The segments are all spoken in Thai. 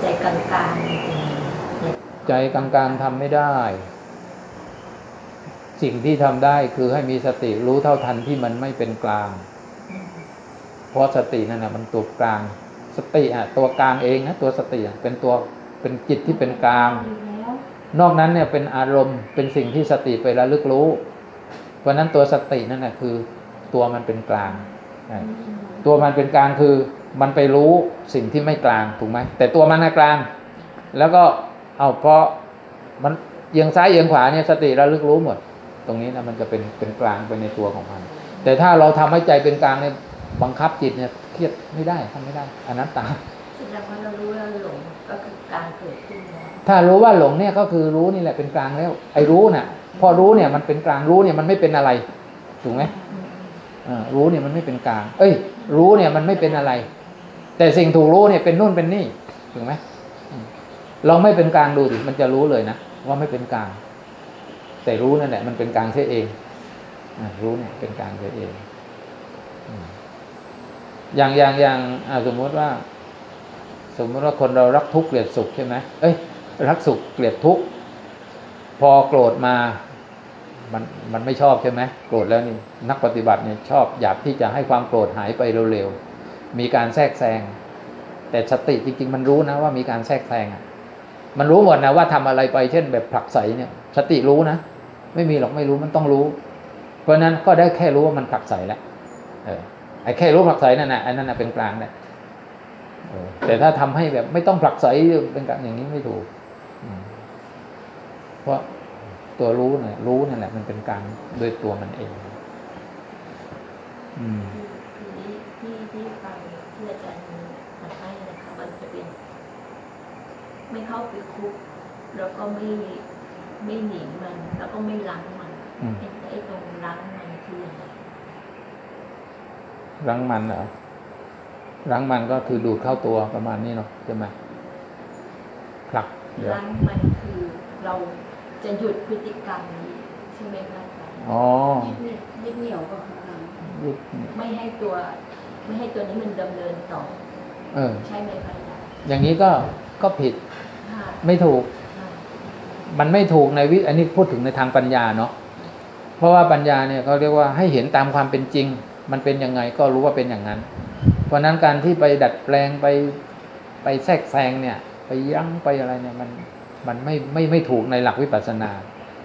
ใจกลางๆเป็นยังไงใจกลางๆทำไม่ได้ สิ่งที่ทำได้คือให้มีสติรู้เท่าทันที่มันไม่เป็นกลาง เพราะสตินั่นนะมันตัวกลาง สติอะตัวกลางเองนะตัวสติอะเป็นตัวเป็นจิตที่เป็นกลาง นอกนั้นเนี่ยเป็นอารมณ์เป็นสิ่งที่สติไประลึกรู้ เพราะนั้นตัวสตินั่นแหะคือตัวมันเป็นกลางอ ตัวมันเป็นกลางคือมันไปรู้สิ่งที่ไม่กลางถูกไหมแต่ตัวมันน่ะกลาง แล้วก็เอาเพราะมันเอียงซ้ายเอียงขวาเนี่ยสติระลึกรู้หมด ตรงนี้นะมันจะเป็นเป็นกลางไปในตัวของมัน แต่ถ้าเราทำให้ใจเป็นกลางเนี่ยบังคับจิตเนี่ยเครียดไม่ได้ทำไม่ได้อันนั้นตามแสดงว่าเรารู้แล้วหลงก็คือการเกิดขึ้นแล้วถ้ารู้ว่าหลงเนี่ยก็คือรู้นี่แหละเป็นกลางแล้ว ไอ้รู้น่ะ พอรู้เนี่ยมันเป็นกลางรู้เนี่ยมันไม่เป็นอะไรถูกไหมอ่ารู้เนี่ยมันไม่เป็นกลาง เอ้ย รู้เนี่ยมันไม่เป็นอะไร แต่สิ่งถูกรู้เนี่ยเป็นนู่นเป็นนี่ถูกไหมลองไม่เป็นกลางดูดิมันจะรู้เลยนะว่าไม่เป็นกลาง แต่รู้นั่นแหละมันเป็นกลางเสียเองรู้เนี่ยเป็นกลางเสียเอง อย่างอย่างอย่างสมมติว่า สมมติว่าคนเรารักทุกข์เกลียดสุขใช่ไหมเอ้ยรักสุขเกลียดทุกข์พอโกรธมา มันมันไม่ชอบใช่ไหมโกรธแล้วนี่นักปฏิบัติเนี่ยชอบอยากที่จะให้ความโกรธหายไปเร็วๆมีการแทรกแซง แต่สติจริง ๆ มันรู้นะว่ามีการแทรกแซงอะมันรู้หมดนะว่าทำอะไรไปเช่นแบบผลักไสเนี่ย สติรู้นะไม่มีหรอกไม่รู้มันต้องรู้ เพราะนั้นก็ได้แค่รู้ว่ามันผลักไสแล้วเออไอ้แค่รู้ผลักไสนั่นนะอันนั้นนะเป็นกลางแหละแต่ถ้าทำให้แบบไม่ต้องผลักไสเป็นการอย่างนี้ไม่ถูกเพราะ ตัวรู้เนี่ยรู้นั่นแหละ มันเป็นกลางโดยตัวมันเอง อืมทีนี้ที่ที่ฟังที่อาจารย์มาให้นะคะมันจะเป็น ไม่เข้าไปคุก แล้วก็ไม่ไม่หนีมัน แล้วก็ไม่ล้างมันอืมไอ้ไอ้ตรงล้างมันคืออะไรรั้งมันเหรอรั้งมันก็คือดูดเข้าตัวประมาณนี้เนาะใช่ไหมผลักเดี๋ยวล้างมันคือเรา จะหยุดพฤติกรรมนี้ใช่ไหมคะอาจารย์อ๋อยึดเหนี่ยวยึดเหนี่ยวก็คือยึดไม่ให้ตัวไม่ให้ตัวนี้มันดำเนินต่อ เออ ใช่ไหมคะอาจารย์อย่างนี้ก็ก็ผิดค่ะไม่ถูกค่ะมันไม่ถูกในวิอันนี้พูดถึงในทางปัญญาเนาะเพราะว่าปัญญาเนี่ยเขาเรียกว่าให้เห็นตามความเป็นจริง มันเป็นยังไงก็รู้ว่าเป็นอย่างนั้น เพราะฉะนั้นการที่ไปดัดแปลงไปไปแทรกแซงเนี่ย ไปยั้งไปอะไรเนี่ยมัน มันไม่ไม่ไม่ถูกในหลักวิปัสสนา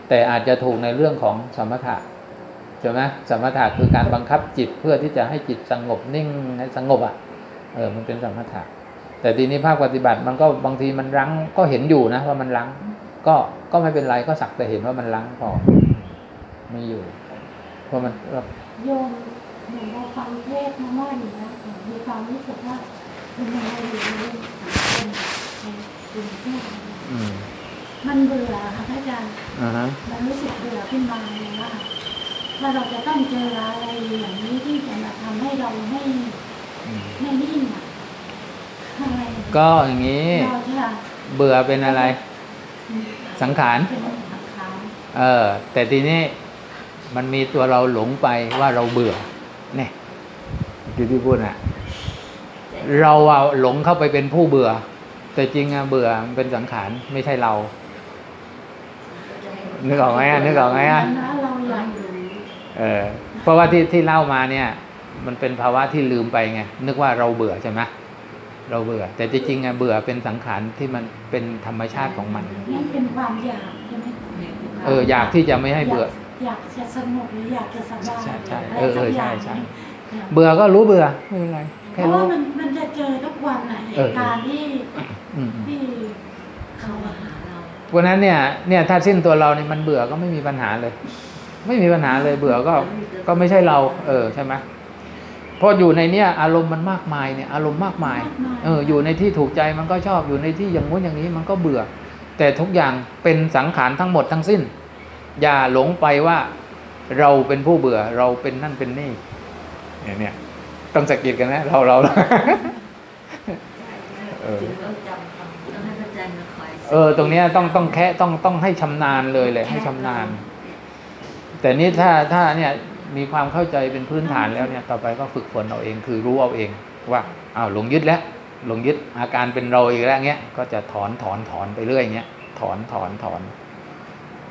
แต่อาจจะถูกในเรื่องของสมถะใช่ไหมสมถะคือการบังคับจิตเพื่อที่จะให้จิตสงบนิ่งให้สงบอะเออมันเป็นสมถะแต่ทีนี้ภาคปฏิบัติมันก็บางทีมันรั้งก็เห็นอยู่นะว่ามันรั้ง ก็ก็ไม่เป็นไรก็สักแต่เห็นว่ามันรั้งพอไม่อยู่ เพราะมันโยมเหมือนเราฟังเทศมาม่าอยู่นะมีความรู้สึกว่าเป็นยังไงอยู่ในสังคมในกรุงเทพอื มมันเบื่อค่ะพระอาจารย์อ่าฮะมันรู้สึกเบื่อขึ้นมาเลยว่าว่าเราจะต้องเจออะไรอย่างนี้ที่จะมาทำให้เราไม่อืมไม่นิ่งอะทำไมก็อย่างนี้เราจะเบื่อเป็นอะไรสังขารเป็นสังขารเออแต่ทีนี้มันมีตัวเราหลงไปว่าเราเบื่อเนี่ยที่พี่พูดน่ะ เราอะหลงเข้าไปเป็นผู้เบื่อ แต่จริงอะเบื่อมันเป็นสังขารไม่ใช่เรา นึกออกไหมอะนึกออกไหมอะนะเราอยากรู้เออเพราะว่าที่ที่เล่ามาเนี่ย มันเป็นภาวะที่ลืมไปไงนึกว่าเราเบื่อใช่ไหมเราเบื่อ แต่จริงๆอะเบื่อเป็นสังขารที่มันเป็นธรรมชาติของมันนั่นเป็นความอยากใช่ไหมเอออยากที่จะไม่ให้เบื่อ อยากจะสงบหรืออยากจะสบายใช่ใช่ะไรเออเออสักย่างใช่ใช่เนี่ยเบื่อก็รู้เบื่อไม่เป็นไรเพแค่ราะว่ารู้มันมันจะเจอทุกวันอะเหเออตุการณ์ที่ อืมอืม ที่ เข้ามาหา เราเพราะฉะนั้นเนี่ยเนี่ยถ้าสิ้นตัวเราเนี่ยมันเบื่อก็ไม่มีปัญหาเลย ไม่มีปัญหาเลยเบื่อก็ก็ไม่ใช่เรา เออใช่ไหมเพราะอยู่ในเนี่ยอารมณ์มันมากมายเนี่ยอารมณ์มากมายเอออยู่ในที่ถูกใจมันก็ชอบอยู่ในที่อย่างงู้นอย่างนี้มันก็เบื่อ แต่ทุกอย่างเป็นสังขารทั้งหมดทั้งสิ้น อย่าหลงไปว่าเราเป็นผู้เบื่อเราเป็นนั่นเป็นนี่เนี่ยเนี่ยต้องสะกิดกันนะเราเราเออ เออ ตรงเนี้ยต้องต้องแค่ต้องต้องให้ชำนาญเลยเลย ให้ชำนาญ แต่นี่ถ้าถ้าเนี่ยมีความเข้าใจเป็นพื้นฐานแล้วเนี่ย ต่อไปก็ฝึกฝนเอาเองคือรู้เอาเอง ว่าอ้าวหลงยึดแล้วหลงยึดอาการเป็นเราอีกแล้วเงี้ยก็จะถอนถอนถอนไปเรื่อยเงี้ยถอนถอนถอน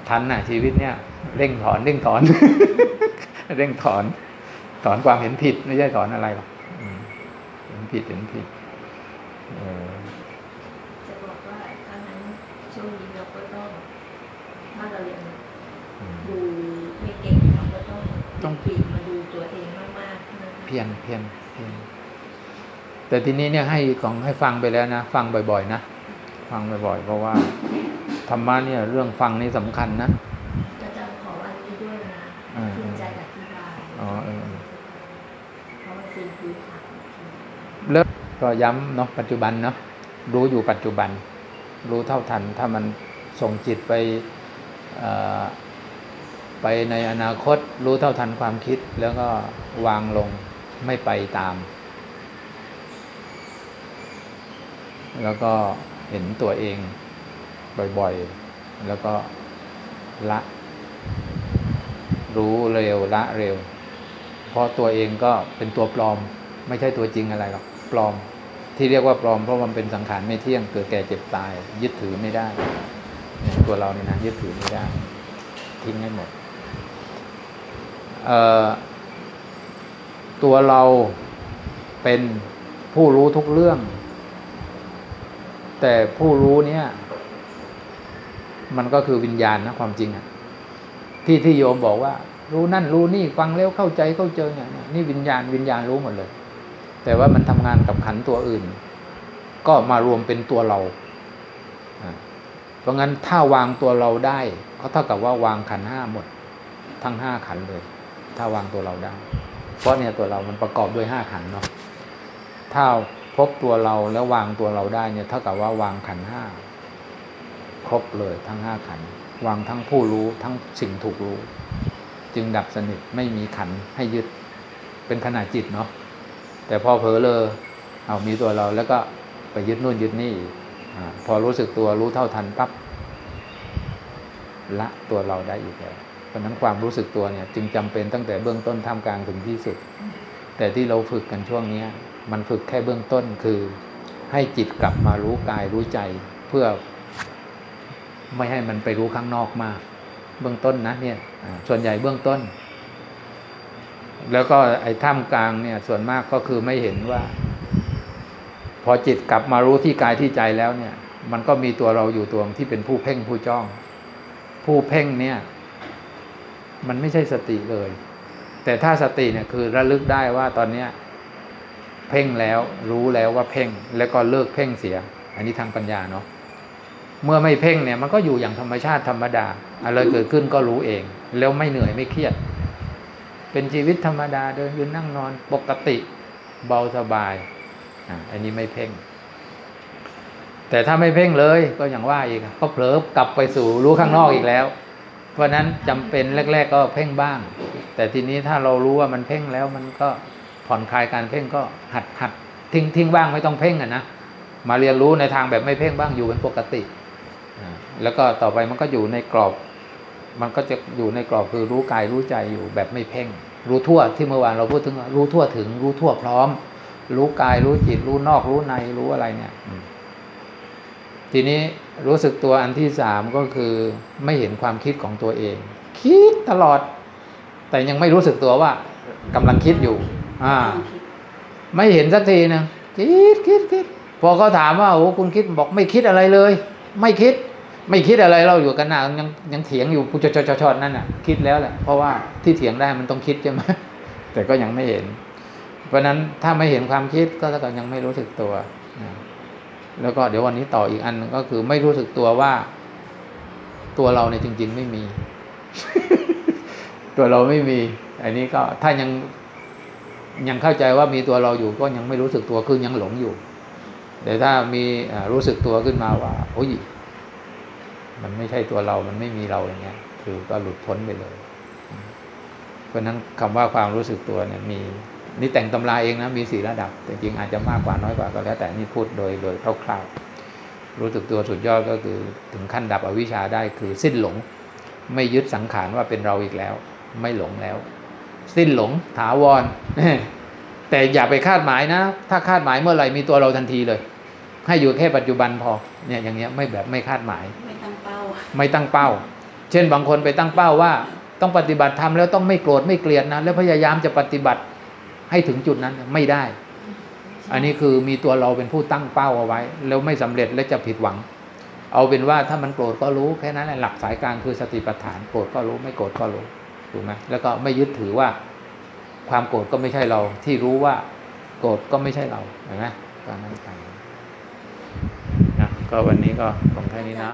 ทันน่ะ ชีวิตเนี้ยเร่งถอนเร่งถอน เร่งถอน ถอนความเห็นผิดไม่ใช่ถอนอะไรหรอกอืมเห็นผิดเห็นผิดเออ จะบอกว่าถ้างั้น ช่วงนี้เราก็ต้องถ้าเรายังอืมดูไม่เก่งเราก็ต้องต้องปีกมาดูตัวเองมากๆนะคะเพียนเพียนเพียนแต่ทีนี้เนี่ยให้ของให้ฟังไปแล้วนะ ฟังบ่อยๆนะฟังบ่อยๆเพราะว่าธรรมะเนี่ยเรื่องฟังนี่สำคัญนะอาจารย์ขออันนี้ด้วยนะอ่าคุณใจอธิบายอ๋อเออเพราะมันเป็นพื้นฐานเลิกก็ย้ำเนาะปัจจุบันเนาะรู้อยู่ปัจจุบัน รู้เท่าทัน ถ้ามันส่งจิตไปไปในอนาคตรู้เท่าทันความคิดแล้วก็วางลงไม่ไปตาม แล้วก็เห็นตัวเองบ่อยๆ แล้วก็ละ รู้เร็วละเร็ว เพราะตัวเองก็เป็นตัวปลอม ไม่ใช่ตัวจริงอะไรหรอกปลอม ที่เรียกว่าปลอมเพราะมันเป็นสังขารไม่เที่ยงเกิดแก่เจ็บตาย ยึดถือไม่ได้เนี่ยตัวเราเนี่ยนะยึดถือไม่ได้ ทิ้งให้หมดเอ่อตัวเราเป็นผู้รู้ทุกเรื่อง แต่ผู้รู้เนี่ย มันก็คือวิญญาณนะความจริงอะที่ที่โยมบอกว่า รู้นั่นรู้นี่ฟังแล้วเข้าใจเข้าเจอเนี่ยนี่วิญญาณวิญญาณรู้หมดเลย แต่ว่ามันทำงานกับขันตัวอื่น ก็มารวมเป็นตัวเรา เพราะงั้นถ้าวางตัวเราได้ ก็เท่ากับว่าวางขันห้าหมด ทั้งห้าขันเลย ถ้าวางตัวเราได้ เพราะเนี่ยตัวเรามันประกอบด้วยห้าขันเนาะถ้าพบตัวเราแล้ววางตัวเราได้เนี่ยเท่ากับว่าวางขันห้าครบเลยทั้งห้าขัน วางทั้งผู้รู้ทั้งสิ่งถูกรู้ จึงดับสนิทไม่มีขันให้ยึดเป็นขนาดจิตเนาะ แต่พอเผลอเลยเอามีตัวเราแล้วก็ไปยึดนู่นยึดนี่อพอรู้สึกตัวรู้เท่าทันปั๊บละตัวเราได้อีกแล้วเพราะนั้นความรู้สึกตัวเนี่ย จึงจำเป็นตั้งแต่เบื้องต้นท่ามกลางถึงที่สุด แต่ที่เราฝึกกันช่วงเนี้ย มันฝึกแค่เบื้องต้นคือ ให้จิตกลับมารู้กายรู้ใจ เพื่อ ไม่ให้มันไปรู้ข้างนอกมาก เบื้องต้นนะเนี่ยส่วนใหญ่เบื้องต้น แล้วก็ไอ้ท่ามกลางเนี่ย ส่วนมากก็คือไม่เห็นว่า พอจิตกลับมารู้ที่กายที่ใจแล้วเนี่ย มันก็มีตัวเราอยู่ตัวที่เป็นผู้เพ่งผู้จ้อง ผู้เพ่งเนี่ย มันไม่ใช่สติเลย แต่ถ้าสติเนี่ยคือระลึกได้ว่าตอนเนี้ยเพ่งแล้วรู้แล้วว่าเพ่ง แล้วก็เลิกเพ่งเสีย อันนี้ทางปัญญาเนาะเมื่อไม่เพ่งเนี่ยมันก็อยู่อย่างธรรมชาติธรรมดา อะไรเกิดขึ้นก็รู้เอง แล้วไม่เหนื่อยไม่เครียด เป็นชีวิตธรรมดาเดินยืนนั่งนอนปกติเบาสบายอันนี้ไม่เพ่ง แต่ถ้าไม่เพ่งเลยก็อย่างว่าอีกก็เผลอกลับไปสู่รู้ข้างนอกอีกแล้ว เพราะนั้นจำเป็นแรก ๆ ก็เพ่งบ้าง แต่ทีนี้ถ้าเรารู้ว่ามันเพ่งแล้วมันก็ผ่อนคลายการเพ่งก็หัดหัดทิ้งทิ้งบ้างไม่ต้องเพ่งอะนะมาเรียนรู้ในทางแบบไม่เพ่งบ้างอยู่เป็นปกติ แล้วก็ต่อไปมันก็อยู่ในกรอบ มันก็จะอยู่ในกรอบคือรู้กายรู้ใจอยู่แบบไม่เพ่ง รู้ทั่วที่เมื่อวานเราพูดถึงรู้ทั่วถึง รู้ทั่วพร้อม รู้กายรู้จิต รู้นอกรู้ในรู้อะไรเนี่ย ทีนี้รู้สึกตัวอันที่สามก็คือไม่เห็นความคิดของตัวเอง คิดตลอด แต่ยังไม่รู้สึกตัวว่ากำลังคิดอยู่ อ่า ไม่เห็นสักทีนะคิดคิดคิดพอเขาถามว่าโอ้คุณคิดบอกไม่คิดอะไรเลย ไม่คิด ไม่คิดอะไรเราอยู่กันหนะยังยังเถียงอยู่พุชชชดนั่นน่ะ คิดแล้วแหละเพราะว่าที่เถียงได้มันต้องคิดใช่ไหมแต่ก็ยังไม่เห็น เพราะนั้นถ้าไม่เห็นความคิดก็เท่ากับยังไม่รู้สึกตัวแล้วก็เดี๋ยววันนี้ต่ออีกอันก็คือไม่รู้สึกตัวว่า ตัวเราเนี่ยจริง ๆ ไม่มี ตัวเราไม่มี อันนี้ก็ถ้ายังยังเข้าใจว่ามีตัวเราอยู่ก็ยังไม่รู้สึกตัวคือยังหลงอยู่ แต่ถ้ามีรู้สึกตัวขึ้นมาว่าโอ้ย มันไม่ใช่ตัวเรา มันไม่มีเราอย่างเงี้ย คือก็หลุดพ้นไปเลย เพราะนั้นคำว่าความรู้สึกตัวเนี่ย มีนี่แต่งตำราเองนะ มีสี่ระดับ แต่จริงอาจจะมากกว่าน้อยกว่าก็แล้ว แต่นี่พูดโดยโดยคร่าวๆ รู้สึกตัวสุดยอดก็คือถึงขั้นดับอวิชชาได้คือสิ้นหลง ไม่ยึดสังขารว่าเป็นเราอีกแล้ว ไม่หลงแล้ว สิ้นหลงถาวร แต่อย่าไปคาดหมายนะ ถ้าคาดหมายเมื่อไหร่มีตัวเราทันทีเลย ให้อยู่แค่ปัจจุบันพอ เนี่ยอย่างเงี้ยไม่แบบไม่คาดหมาย ไม่ตั้งเป้า เช่นบางคนไปตั้งเป้าว่า ต้องปฏิบัติธรรมแล้วต้องไม่โกรธไม่เกลียดนะแล้วพยายามจะปฏิบัติให้ถึงจุดนั้นไม่ได้ อันนี้คือมีตัวเราเป็นผู้ตั้งเป้าเอาไว้ แล้วไม่สำเร็จและจะผิดหวัง เอาเป็นว่าถ้ามันโกรธก็รู้แค่นั้นแหละหลักสายกลางคือสติปัฏฐานโกรธก็รู้ไม่โกรธก็รู้ถูกไหมแล้วก็ไม่ยึดถือว่าความโกรธก็ไม่ใช่เราที่รู้ว่าโกรธก็ไม่ใช่เราเห็นไหมตอนนั้นไปนะก็วันนี้ก็ลงแค่นี้นะ